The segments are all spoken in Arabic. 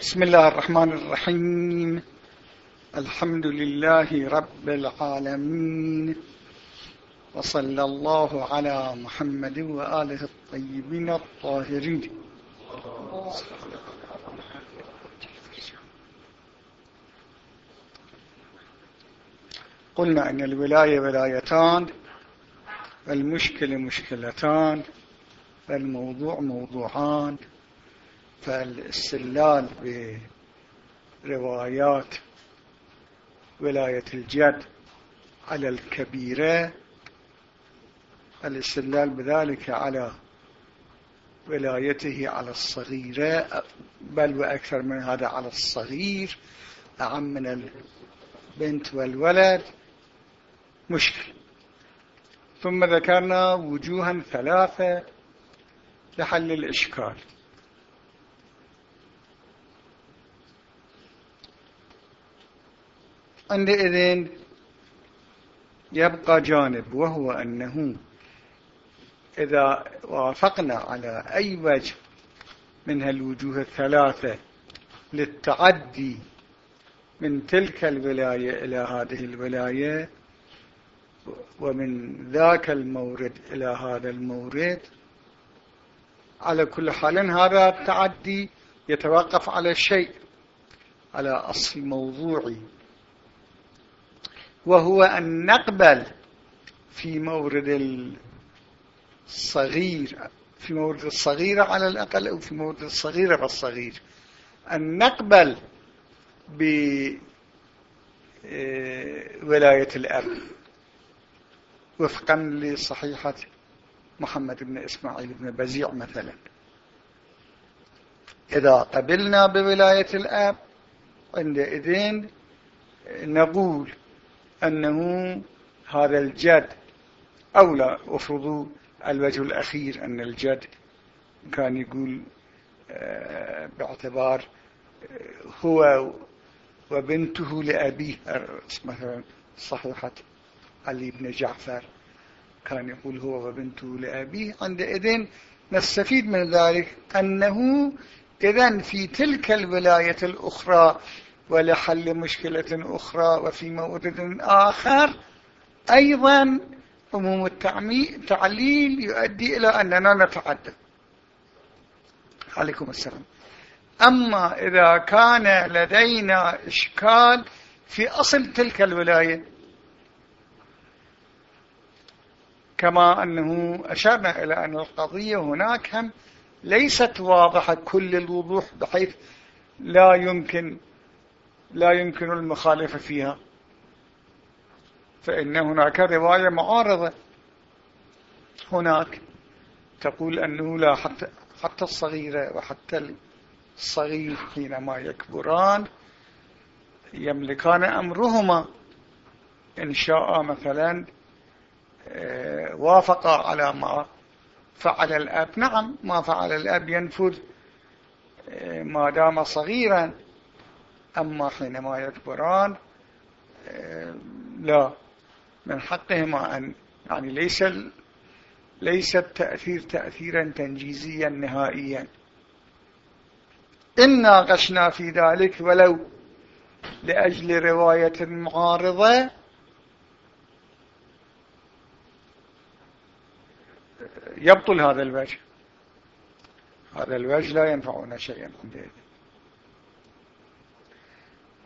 بسم الله الرحمن الرحيم. الحمد لله رب العالمين. وصلى الله على محمد وآله الطيبين الطاهرين. قلنا أن الولاية ولايتان والمشكلة مشكلتان والموضوع موضوعان. فالاستلال بروايات ولاية الجد على الكبيرة الاستدلال بذلك على ولايته على الصغيرة بل وأكثر من هذا على الصغير أعم من البنت والولد مشكل. ثم ذكرنا وجوها ثلاثة لحل الإشكال. عندئذ يبقى جانب وهو أنه إذا وافقنا على أي وجه من هالوجوه الثلاثة للتعدي من تلك الولاية إلى هذه الولاية ومن ذاك المورد إلى هذا المورد على كل حال هذا التعدي يتوقف على شيء على أصل موضوعي. وهو أن نقبل في مورد الصغير في مورد الصغيرة على الأقل أو في مورد الصغيرة بالصغير أن نقبل بولاية الأب. وفقا لصحيحة محمد بن إسماعيل بن بزيع مثلا. إذا قبلنا بولاية الأب عندئذ نقول أنه هذا الجد أو لا أفرضوا الوجه الأخير أن الجد كان يقول آه، باعتبار آه، هو وبنته لأبيه مثلا صحيحة علي بن جعفر كان يقول هو وبنته لأبيه. عندئذ نستفيد من ذلك أنه إذن في تلك الولاية الأخرى ولحل مشكلة أخرى وفي مورد آخر. أيضا عموم التعليل يؤدي إلى أننا نتعدى. عليكم السلام. أما إذا كان لدينا إشكال في أصل تلك الولاية كما أنه أشرنا إلى أن القضية هناك هم ليست واضحة كل الوضوح بحيث لا يمكن لا يمكن المخالفة فيها. فإن هناك رواية معارضة هناك تقول أنه لا حتى, حتى الصغيرة وحتى الصغير حينما يكبران يملكان أمرهما. إن شاء مثلا آه، وافق على ما فعل الأب. نعم ما فعل الأب ينفذ آه، ما دام صغيرا. أما حينما يكبران لا. من حقهما أن يعني ليس ليس التأثير تأثيرا تنجيزيا نهائيا. إن ناقشنا في ذلك ولو لأجل رواية معارضة. يبطل هذا الوجه. هذا الوجه لا ينفعنا شيئا. عندئذ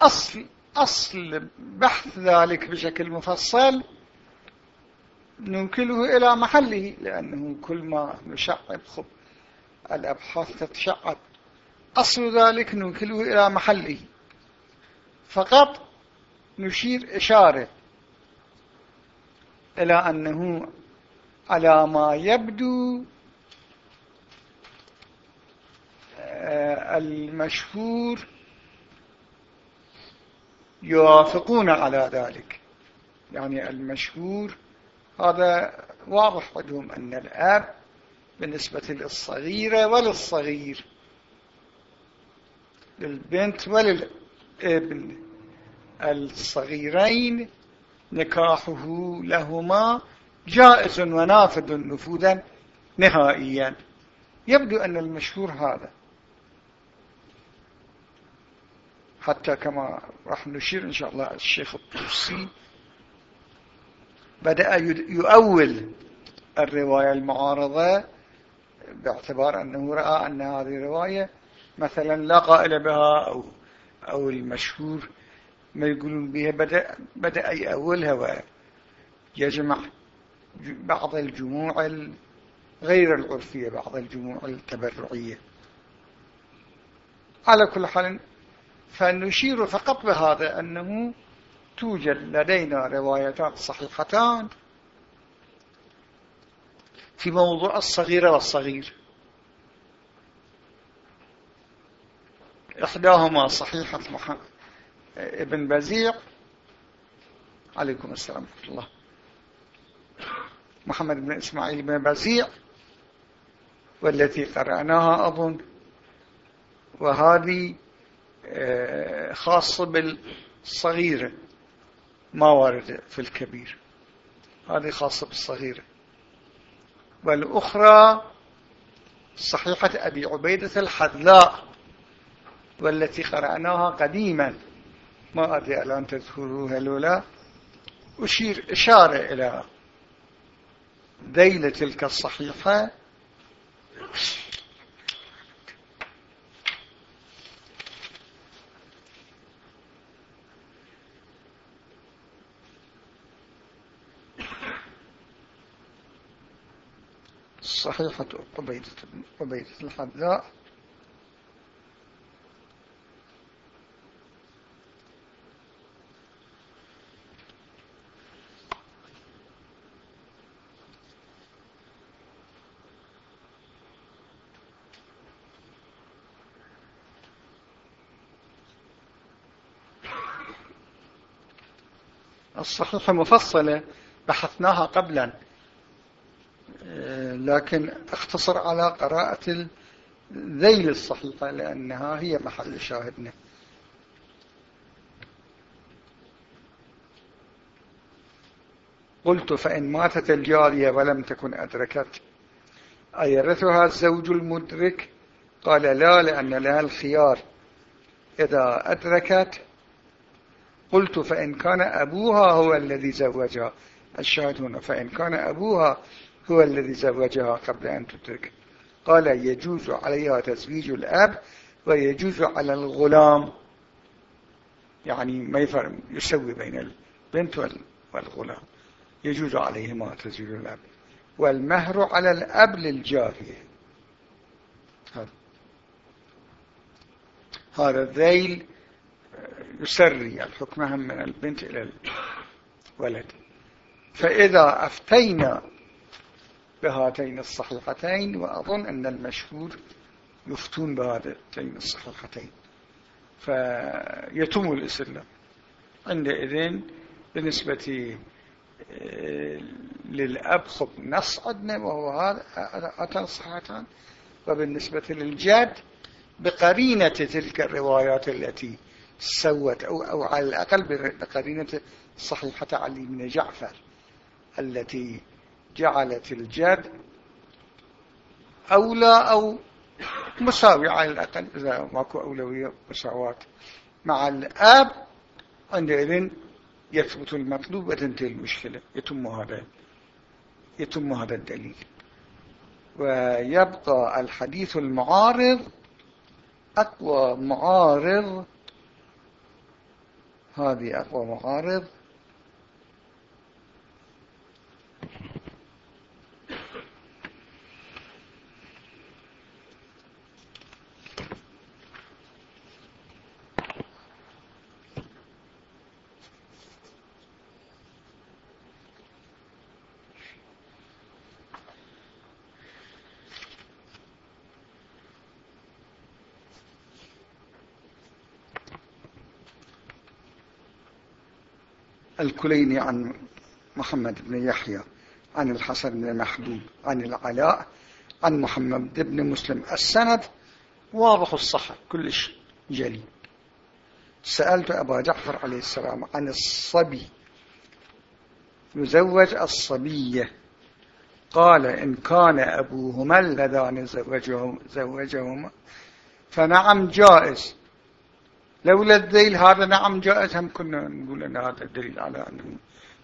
أصل, أصل بحث ذلك بشكل مفصل ننكله إلى محله لأنه كل ما نشعب خب الأبحاث تتشعب. أصل ذلك ننكله إلى محله. فقط نشير إشارة إلى أنه على ما يبدو آه، المشهور يوافقون على ذلك. يعني المشهور هذا واضح عندهم أن الأب بالنسبة للصغيرة وللصغير للبنت وللابن. الصغيرين نكاحه لهما جائز ونافذ نفوذا نهائيا. يبدو أن المشهور هذا. حتى كما راح نشير إن شاء الله الشيخ الطوسي. بدأ يؤول الرواية المعارضة باعتبار أنه رأى أن هذه الرواية مثلا لا قائل بها أو, أو المشهور ما يقولون بها بدأ, بدأ يأولها ويجمع بعض الجموع غير العرفية بعض الجموع التبرعية. على كل حال فنشير فقط بهذا أنه توجد لدينا روايتان صحيحتان في موضوع الصغيرة والصغير. إحداهما صحيحة ابن بزيع. عليكم السلام ورحمة الله. محمد بن إسماعيل بن بزيع والتي قرأناها أظن. وهذه خاصة بالصغيرة. ما ورد في الكبير. هذه خاصة بالصغيرة. والأخرى صحيحة أبي عبيدة الحذلاء والتي قرأناها قديما. ما أدري الآن تذكروها لولا أشير إشارة إلى ذيل تلك الصحيحة. صحيحة قبيدة, قبيدة الحذاء الصحيحة مفصلة بحثناها قبلا. لكن اختصر على قراءة ذيل الصحيحة لأنها هي محل شاهدنا قلت فإن ماتت الجارية ولم تكن أدركت. أيرثها الزوج المدرك؟ قال لا لأن لها الخيار. إذا أدركت قلت فإن كان أبوها هو الذي زوجها. الشاهد هنا فإن كان أبوها هو الذي زوجها قبل أن تترك. قال يجوز عليها تزويج الأب ويجوز على الغلام. يعني ما يفرق يسوي بين البنت والغلام. يجوز عليهما تزويج الأب. والمهر على الأب للجارية. هذا. الذيل يسري الحكم هم من البنت إلى الولد. فإذا أفتينا بهاتين الصحيحتين وأظن أن المشهور يفتون بهاتين الصحيحتين فيتم الإسلام. عندئذ بالنسبة آه، للأب خب نص عندنا وهو هذا هاتان الصحيحتان وبالنسبة للجد بقرينة تلك الروايات التي سوت أو, أو على الأقل بقرينة صحيحة علي بن جعفر التي جعلت الجد أولى أو مساوي على الأقل إذا ماكو أولوية مساواة. مع الآب عندئذ يثبت المطلوب وتنتهي المشكلة يتم هذا يتم هذا الدليل. ويبقى الحديث المعارض أقوى معارض هذه أقوى معارض الكليني عن محمد بن يحيى عن الحسن بن محبوب عن العلاء عن محمد بن مسلم. السند واضح الصحة كلش جلي سألت أبا جعفر عليه السلام عن الصبي. يزوج الصبية قال إن كان أبوهما اللذان زوجهما فنعم جائز. لولا الذيل هذا نعم جائز هم كنا نقول أن هذا دليل على أنه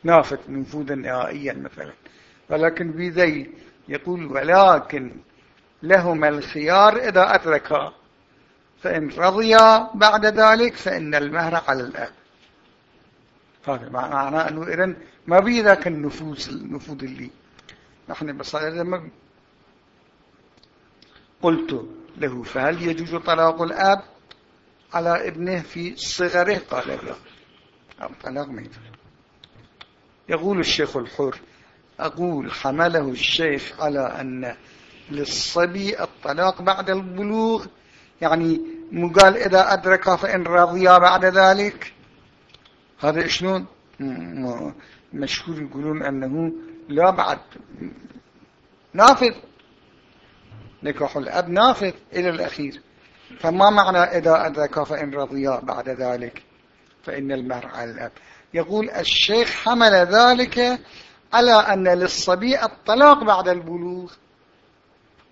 نافذ نفوذا نهائيا مثلا. ولكن بذيل يقول ولكن لهما الخيار إذا أدركا. فإن رضيا بعد ذلك فإن المهر على الأب. هذا معنى أنه إذن ما بي ذاك النفوذ النفوذ اللي نحن بصائر قلت له فهل يجوز طلاق الأب؟ على ابنه في صغره قال لا الطلاق ما يقول الشيخ الحر أقول حمله الشيخ على أن للصبي الطلاق بعد البلوغ يعني مو قال إذا أدرك فإن رضيا بعد ذلك. هذا شلون؟ مشهور يقولون أنه لا بعد. نافذ. نكاح الأب نافذ إلى الأخير. فما معنى إذا أدرك فإن رضيا بعد ذلك؟ فإن المهر على الأب. يقول الشيخ حمل ذلك على أن للصبي الطلاق بعد البلوغ.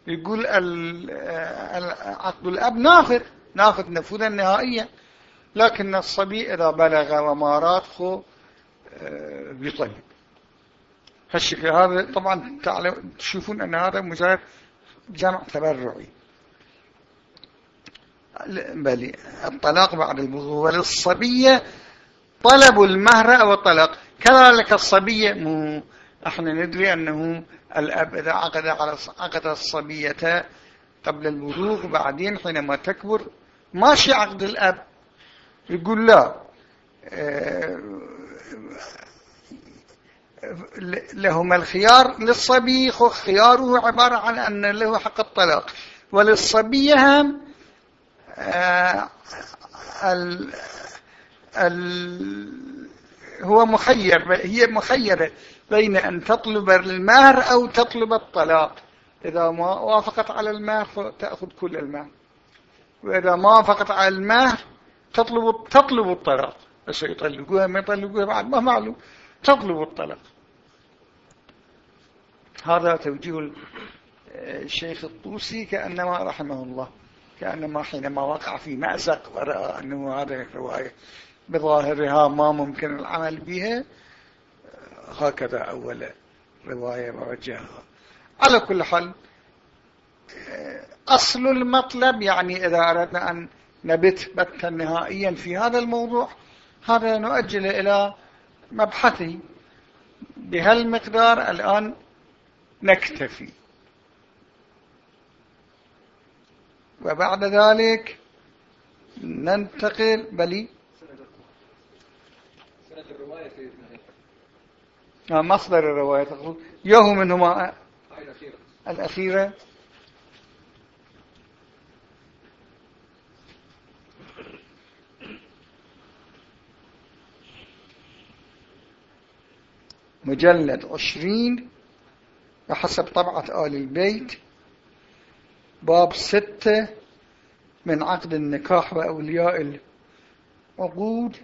يقول عقد الأب نافذ نافذ نفوذا نهائيا. لكن الصبي إذا بلغ وما خو آه، بيطلق. هالشكل هذا طبعا تشوفون أن هذا مجرد جمع تبرعي. بل الطلاق بعد البلوغ وللصبية طلب المهر أو الطلاق. كذلك الصبية مو إحنا ندري أنه الأب إذا عقد على عقد الصبية قبل البلوغ بعدين حينما تكبر ماشي عقد الأب. يقول لا آه، لهما الخيار للصبي خياره عبارة عن أن له حق الطلاق. وللصبية هم ال ال هو مخير هي مخيرة بين أن تطلب المهر أو تطلب الطلاق. إذا ما وافقت على المهر فتأخذ كل المهر. وإذا ما وافقت على المهر تطلب تطلب الطلاق. بس يطلقوها ما يطلقوها بعد ما معلوم. تطلب الطلاق. هذا توجيه الشيخ الطوسي كأنما رحمه الله. كأنما حينما وقع في مأزق ورأى أنه هذه الرواية بظاهرها ما ممكن العمل بها هكذا أول رواية ووجهها. على كل حال أصل المطلب يعني إذا أردنا أن نبت بتا نهائيا في هذا الموضوع هذا نؤجل إلى مبحثه بهالمقدار الآن نكتفي. وبعد ذلك ننتقل بلي. سنة الرواية آه، مصدر الرواية تقول يهو منهما الأخيرة. مجلد عشرين بحسب طبعة آل البيت. باب ستة من عقد النكاح وأولياء العقود.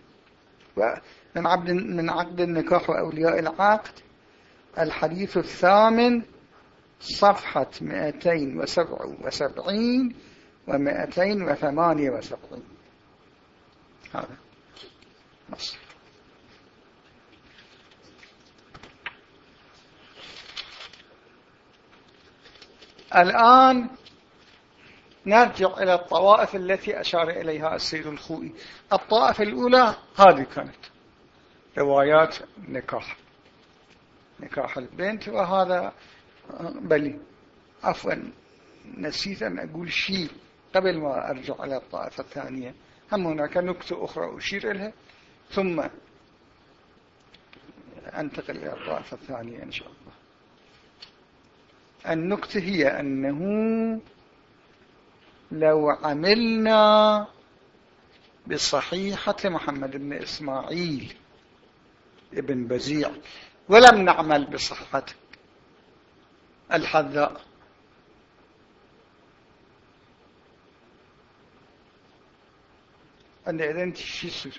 من عقد من عقد النكاح وأولياء العقد. الحديث الثامن صفحة 277 و 278 هذا. نص. الآن نرجع إلى الطوائف التي أشار إليها السيد الخوئي. الطائفة الأولى هذه كانت روايات نكاح نكاح البنت وهذا بلي عفوا نسيت أن أقول شيء قبل ما أرجع إلى الطائفة الثانية. هم هناك نكتة أخرى أشير إليها. ثم أنتقل إلى الطائفة الثانية إن شاء الله. النكتة هي أنه لو عملنا بصحيحة محمد بن إسماعيل ابن بزيع ولم نعمل بصحة الحذاء. أن إذن شو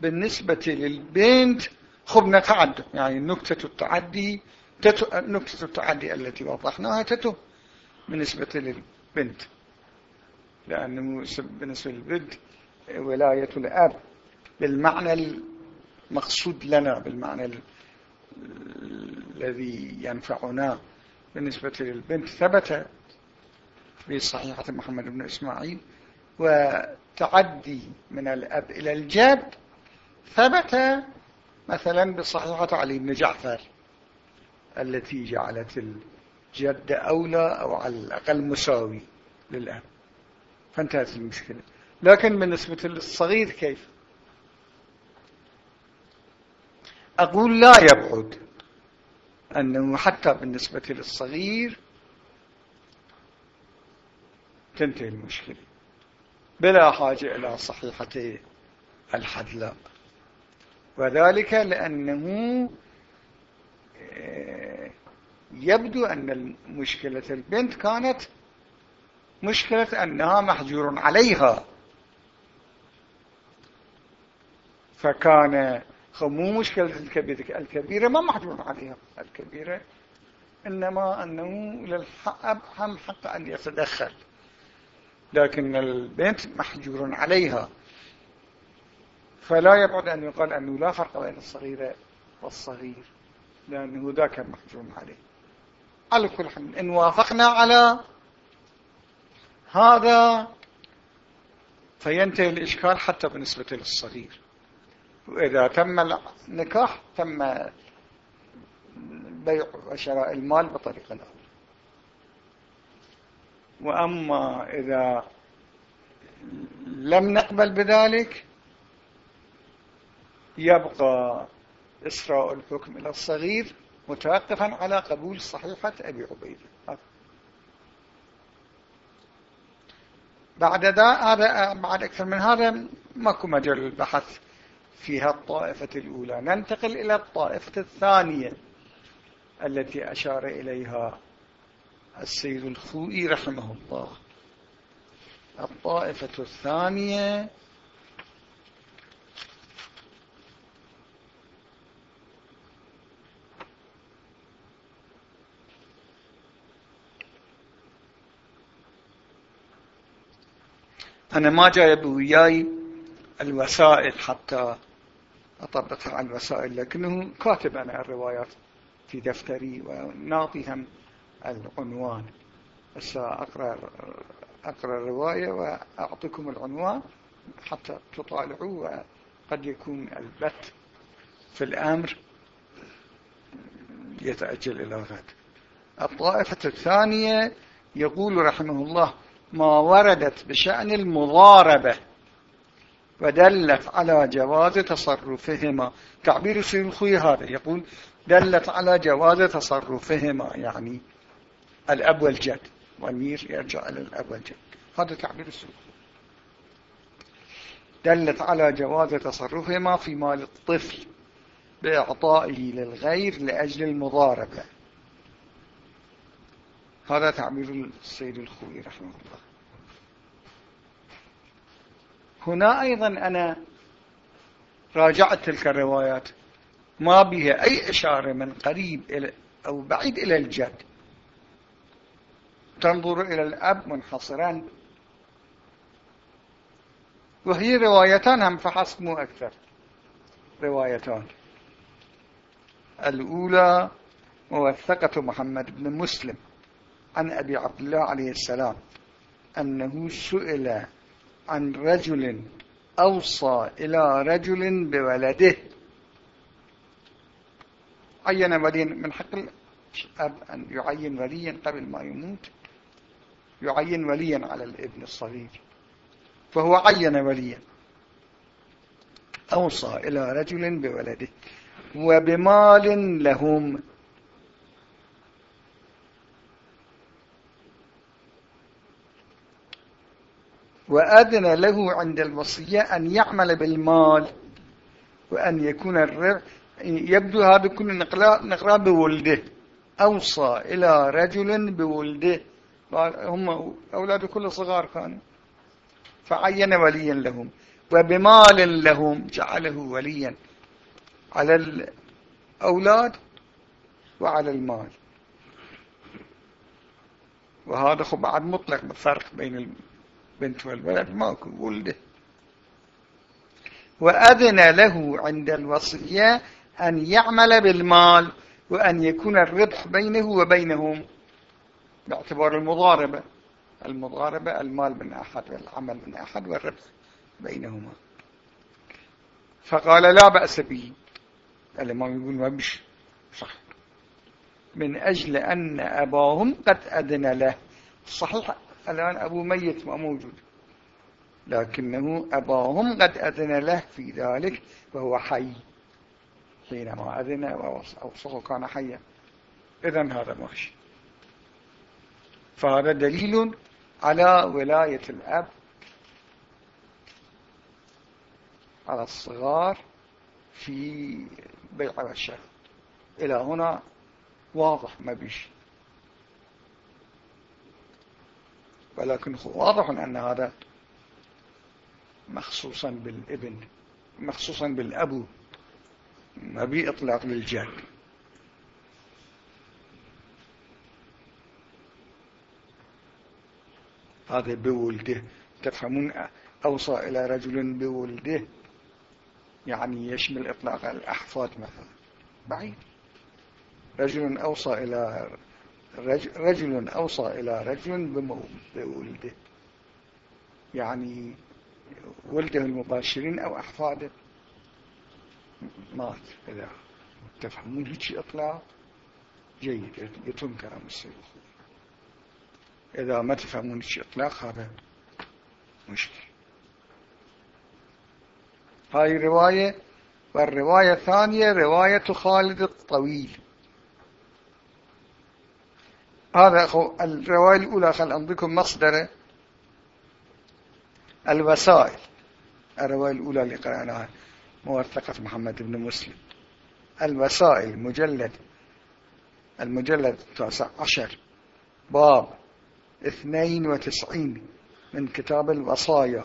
بالنسبة للبنت خب نتعدى يعني نكتة التعدي نكتة التعدي التي وضحناها تتو بالنسبة للبنت. لأنه بالنسبة للبنت ولاية الأب بالمعنى المقصود لنا بالمعنى الذي ينفعنا. بالنسبة للبنت ثبت في صحيحة محمد بن إسماعيل وتعدي من الأب إلى الجد ثبت مثلا بصحيحة علي بن جعفر. التي جعلت الجد أولى أو على الأقل مساوي للأب. فانتهت المشكلة. لكن بالنسبة للصغير كيف؟ أقول لا يبعد. أنه حتى بالنسبة للصغير تنتهي المشكلة. بلا حاجة إلى صحيحة الحدلاء وذلك لأنه يبدو أن مشكلة البنت كانت مشكلة أنها محجور عليها. فكان مو مشكلة الكبيرة الكبيرة ما محجور عليها. الكبيرة إنما أنه للحق هم حق أن يتدخل. لكن البنت محجور عليها. فلا يبعد أن يقال أنه لا فرق بين الصغيرة والصغير لأنه ذاك محجور عليه. على كل حال. إن وافقنا على هذا فينتهي الإشكال حتى بالنسبة للصغير. وإذا تم النكاح تم بيع وشراء المال بطريقة أخرى وأما إذا لم نقبل بذلك يبقى إسراء الحكم إلى الصغير متوقفا على قبول صحيحة أبي عبيدة بعد هذا بعد أكثر من هذا ماكو مجال البحث فيها الطائفة الأولى. ننتقل إلى الطائفة الثانية التي أشار إليها السيد الخوئي رحمه الله. الطائفة الثانية أنا ما جايب وياي الوسائل حتى أطبقها على الوسائل لكنه كاتب أنا الروايات في دفتري ونعطيهم العنوان. بس أقرأ, أقرأ الرواية وأعطيكم العنوان حتى تطالعوا وقد يكون البت في الأمر يتأجل إلى غد. الطائفة الثانية يقول رحمه الله ما وردت بشأن المضاربة ودلت على جواز تصرفهما. تعبير الخوي هذا يقول دلت على جواز تصرفهما يعني الأب والجد. والمير يرجع إلى الأب والجد. هذا تعبير السلوخي دلت على جواز تصرفهما في مال الطفل بإعطائه للغير لأجل المضاربة. هذا تعبير السيد الخوي رحمه الله. هنا أيضا أنا راجعت تلك الروايات ما بها أي إشارة من قريب إلى أو بعيد إلى الجد. تنظر إلى الأب منحصرا. وهي روايتان هم فحسب مو أكثر. روايتان. الأولى موثقة محمد بن مسلم. عن أبي عبد الله عليه السلام أنه سئل عن رجل أوصى إلى رجل بولده. عين وليا من حق الأب أن يعين وليا قبل ما يموت. يعين وليا على الابن الصغير. فهو عين وليا. أوصى إلى رجل بولده. وبمال لهم وأذن له عند الوصية أن يعمل بالمال وأن يكون الرع يبدو هذا كل نقرأ بولده. أوصى إلى رجل بولده. هم أولاده كل صغار كانوا. فعين وليا لهم وبمال لهم جعله وليا على الأولاد وعلى المال. وهذا خب بعد مطلق فرق بين بنت والولد ماكو ولده. وأذن له عند الوصية أن يعمل بالمال وأن يكون الربح بينه وبينهم باعتبار المضاربة. المضاربة المال من أحد والعمل من أحد والربح بينهما. فقال لا بأس به. الإمام يقول ما بش صح. من أجل أن أباهم قد أذن له. صحيح. الآن أبو ميت ما موجود. لكنه أباهم قد أذن له في ذلك وهو حي. حينما أذن وأوصفه كان حيا. إذن هذا ماشي فهذا دليل على ولاية الأب على الصغار في بيع والشراء إلى هنا واضح ما بيش. ولكن واضح أن هذا مخصوصا بالابن مخصوصا بالأبو ما بي إطلاق للجد. هذا بولده. تفهمون أوصى إلى رجل بولده يعني يشمل إطلاق الأحفاد مثلا. بعيد. رجل أوصى إلى رجل أوصى إلى رجل بولده. يعني ولده المباشرين أو أحفاده. مات إذا تفهمون هيك إطلاق جيد يتم كلام السيد. إذا ما تفهمون هيك إطلاق هذا مشكل هاي رواية. والرواية الثانية رواية خالد الطويل. هذا أخو الرواية الأولى خل أنضيكم مصدره الوسائل. الرواية الأولى اللي قرأناها موثقة محمد بن مسلم. الوسائل مجلد المجلد التاسع عشر. باب اثنين وتسعين من كتاب الوصايا.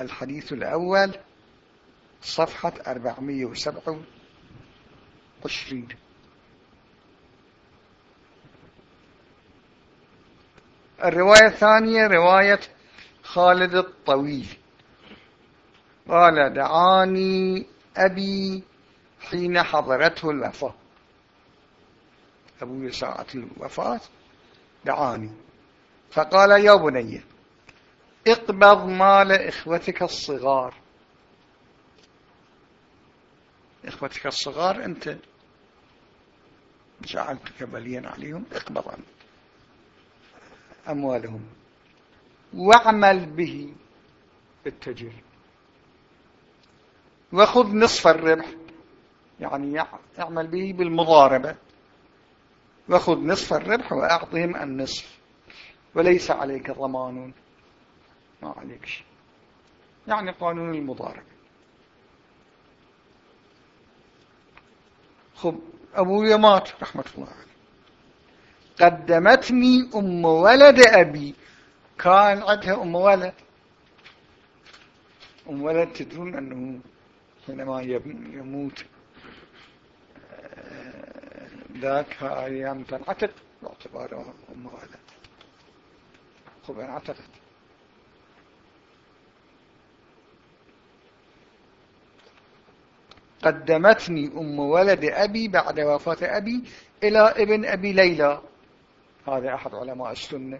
الحديث الأول صفحة أربعمية وسبعة وعشرين. الرواية الثانية رواية خالد الطويل. قال دعاني أبي حين حضرته الوفاة. أبو ساعة الوفاة دعاني. فقال يا بني اقبض مال إخوتك الصغار. إخوتك الصغار أنت جعلتك بليا عليهم اقبض أموالهم. واعمل به بالتجر وخذ نصف الربح. يعني يعمل به بالمضاربة. وخذ نصف الربح وأعطهم النصف. وليس عليك ضمان. ما عليك شيء. يعني قانون المضاربة. خب أبوي مات رحمة الله عليه. قدمتني أم ولد أبي. كان عندها أم ولد. أم ولد تدرون أنه حينما يموت ذاك أيام تنعتق باعتباره أم ولد. خب انعتقت قدمتني أم ولد أبي بعد وفاة أبي إلى ابن أبي ليلى. هذا أحد علماء السنة.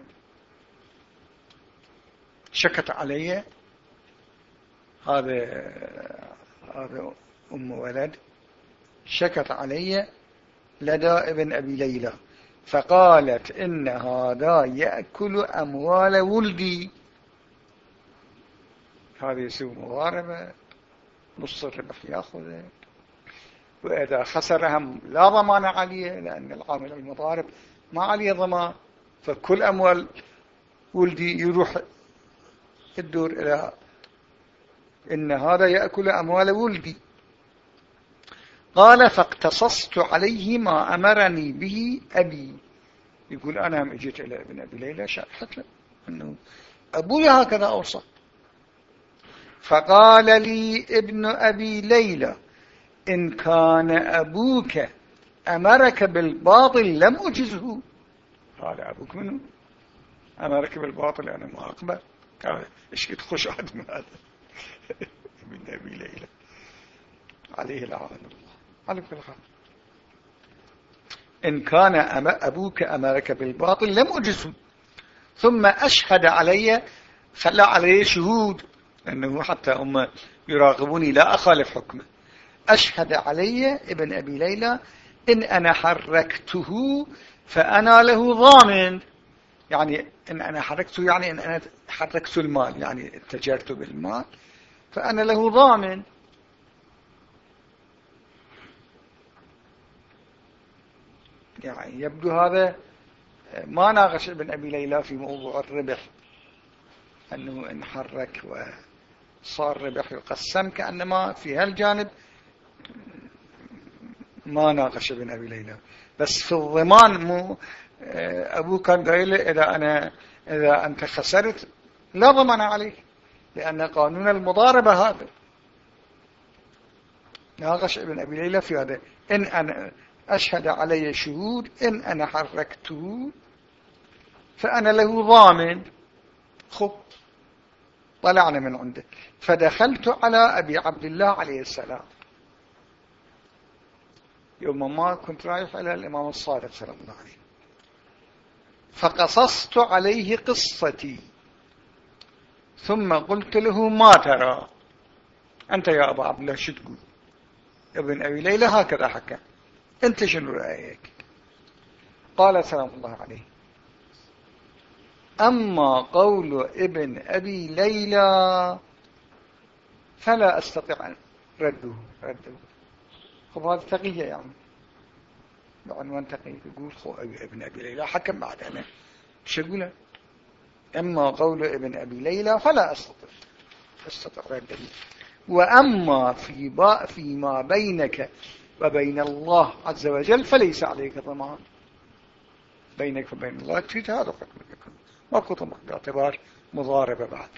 شكت علي. هذا هذا أم ولد. شكت علي لدى ابن أبي ليلى. فقالت إن هذا يأكل أموال ولدي. هذا يسوي مضاربة. نص الربح يأخذه. وإذا خسرهم لا ضمان عليه لأن العامل المضارب ما عليه ضمان. فكل أموال ولدي يروح الدور إلى إن هذا يأكل أموال ولدي. قال فاقتصصت عليه ما أمرني به أبي. يقول أنا هم إجيت إلى ابن أبي ليلى شرحت له أنه أبوي هكذا أوصى. فقال لي ابن أبي ليلى إن كان أبوك أمرك بالباطل لم أجزه. قال أبوك منه أمرك بالباطل أنا ما أقبل. إيش قد خوش عدم هذا. من أبي ليلى. عليه لعنة الله. على كل حال إن كان أبوك أمرك بالباطل لم أجسه ثم أشهد علي خلى علي شهود. أنه حتى هم يراقبوني لا أخالف حكمه. أشهد علي ابن أبي ليلى إن أنا حركته فأنا له ضامن. يعني إن أنا حركته يعني إن أنا حركت المال يعني اتجرت بالمال فأنا له ضامن. يعني يبدو هذا ما ناقش ابن أبي ليلى في موضوع الربح أنه انحرك وصار ربح يقسم كأنما في هالجانب ما ناقش ابن أبي ليلى. بس في الضمان مو أبوه كان قايل إذا أنا إذا أنت خسرت لا ضمان عليك لأن قانون المضاربة هذا. ناقش ابن أبي ليلى في هذا. إن أنا أشهد علي شهود إن أنا حركته فأنا له ضامن. خب طلعنا من عنده فدخلت على أبي عبد الله عليه السلام. يوم ما كنت رايح إلى الإمام الصادق صلى الله عليه فقصصت عليه قصتي. ثم قلت له ما ترى؟ أنت يا أبا عبد الله شو تقول؟ ابن أبي ليلى هكذا حكى. أنت شنو رأيك؟ قال سلام الله عليه. أما قول ابن أبي ليلى فلا أستطيع أن رده رده. هذا تقية يعني بعنوان تقية يقول خو ابن أبي ليلى حكم بعد أنا. شو أقوله أما قول ابن أبي ليلى فلا أستطيع. أستطيع. رده وأما في با فيما بينك وبين الله عز وجل فليس عليك ضمان. بينك وبين الله تريد هذا حكمك ماكو ضمان باعتبار مضاربة بعد.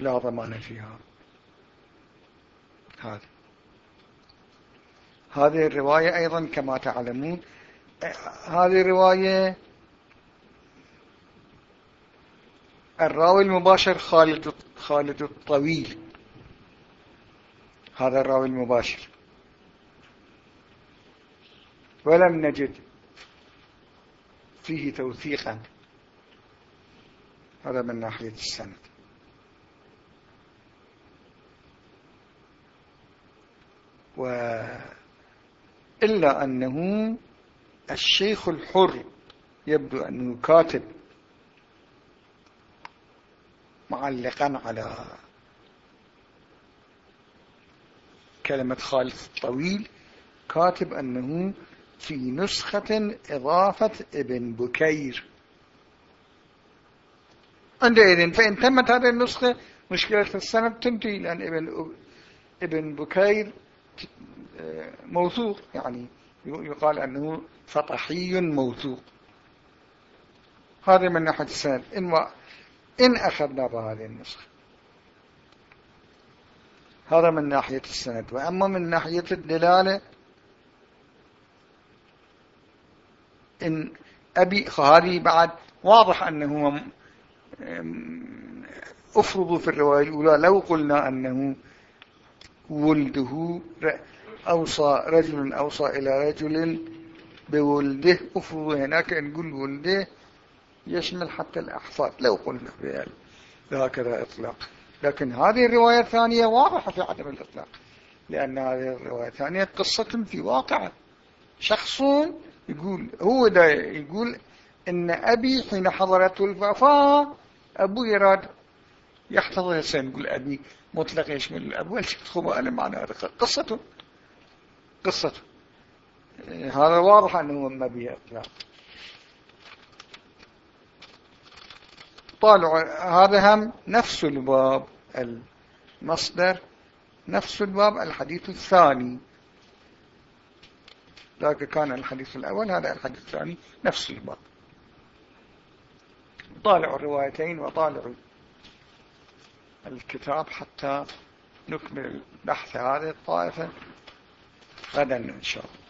لا ضمان فيها. هذا. هذه الرواية أيضا كما تعلمون هذه الرواية الراوي المباشر خالد خالد الطويل. هذا الراوي المباشر. ولم نجد فيه توثيقا. هذا من ناحية السند. وإلا أنه الشيخ الحر يبدو أنه كاتب معلقا على كلمة خالد الطويل كاتب أنه في نسخة إضافة ابن بكير. عندئذ فإن تمت هذه النسخة مشكلة السند تنتهي لأن ابن, ابن بكير موثوق يعني يقال أنه فطحي موثوق. هذا من ناحية السند. إن, إن أخذنا بهذه النسخة هذا من ناحية السند. وأما من ناحية الدلالة إن أبي هذه بعد واضح أنه أفرضوا في الرواية الأولى لو قلنا أنه ولده أوصى رجل أوصى إلى رجل بولده أفرضوا هناك نقول ولده يشمل حتى الأحفاد لو قلنا بهكذا إطلاق. لكن هذه الرواية الثانية واضحة في عدم الإطلاق لأن هذه الرواية الثانية قصة في واقع. شخص يقول هو دا يقول إن أبي حين حضرته الوفاة أبو يراد يحتضر يقول أبي مطلق يشمل الأب والشيخ أنا معنى هذا قصته. قصته. هذا واضح أنه ما به إطلاق طالع هذا هم نفس الباب المصدر نفس الباب الحديث الثاني. ذاك كان الحديث الأول هذا الحديث الثاني نفس الباب. طالعوا الروايتين وطالعوا الكتاب حتى نكمل بحث هذه الطائفة. غدا إن شاء الله.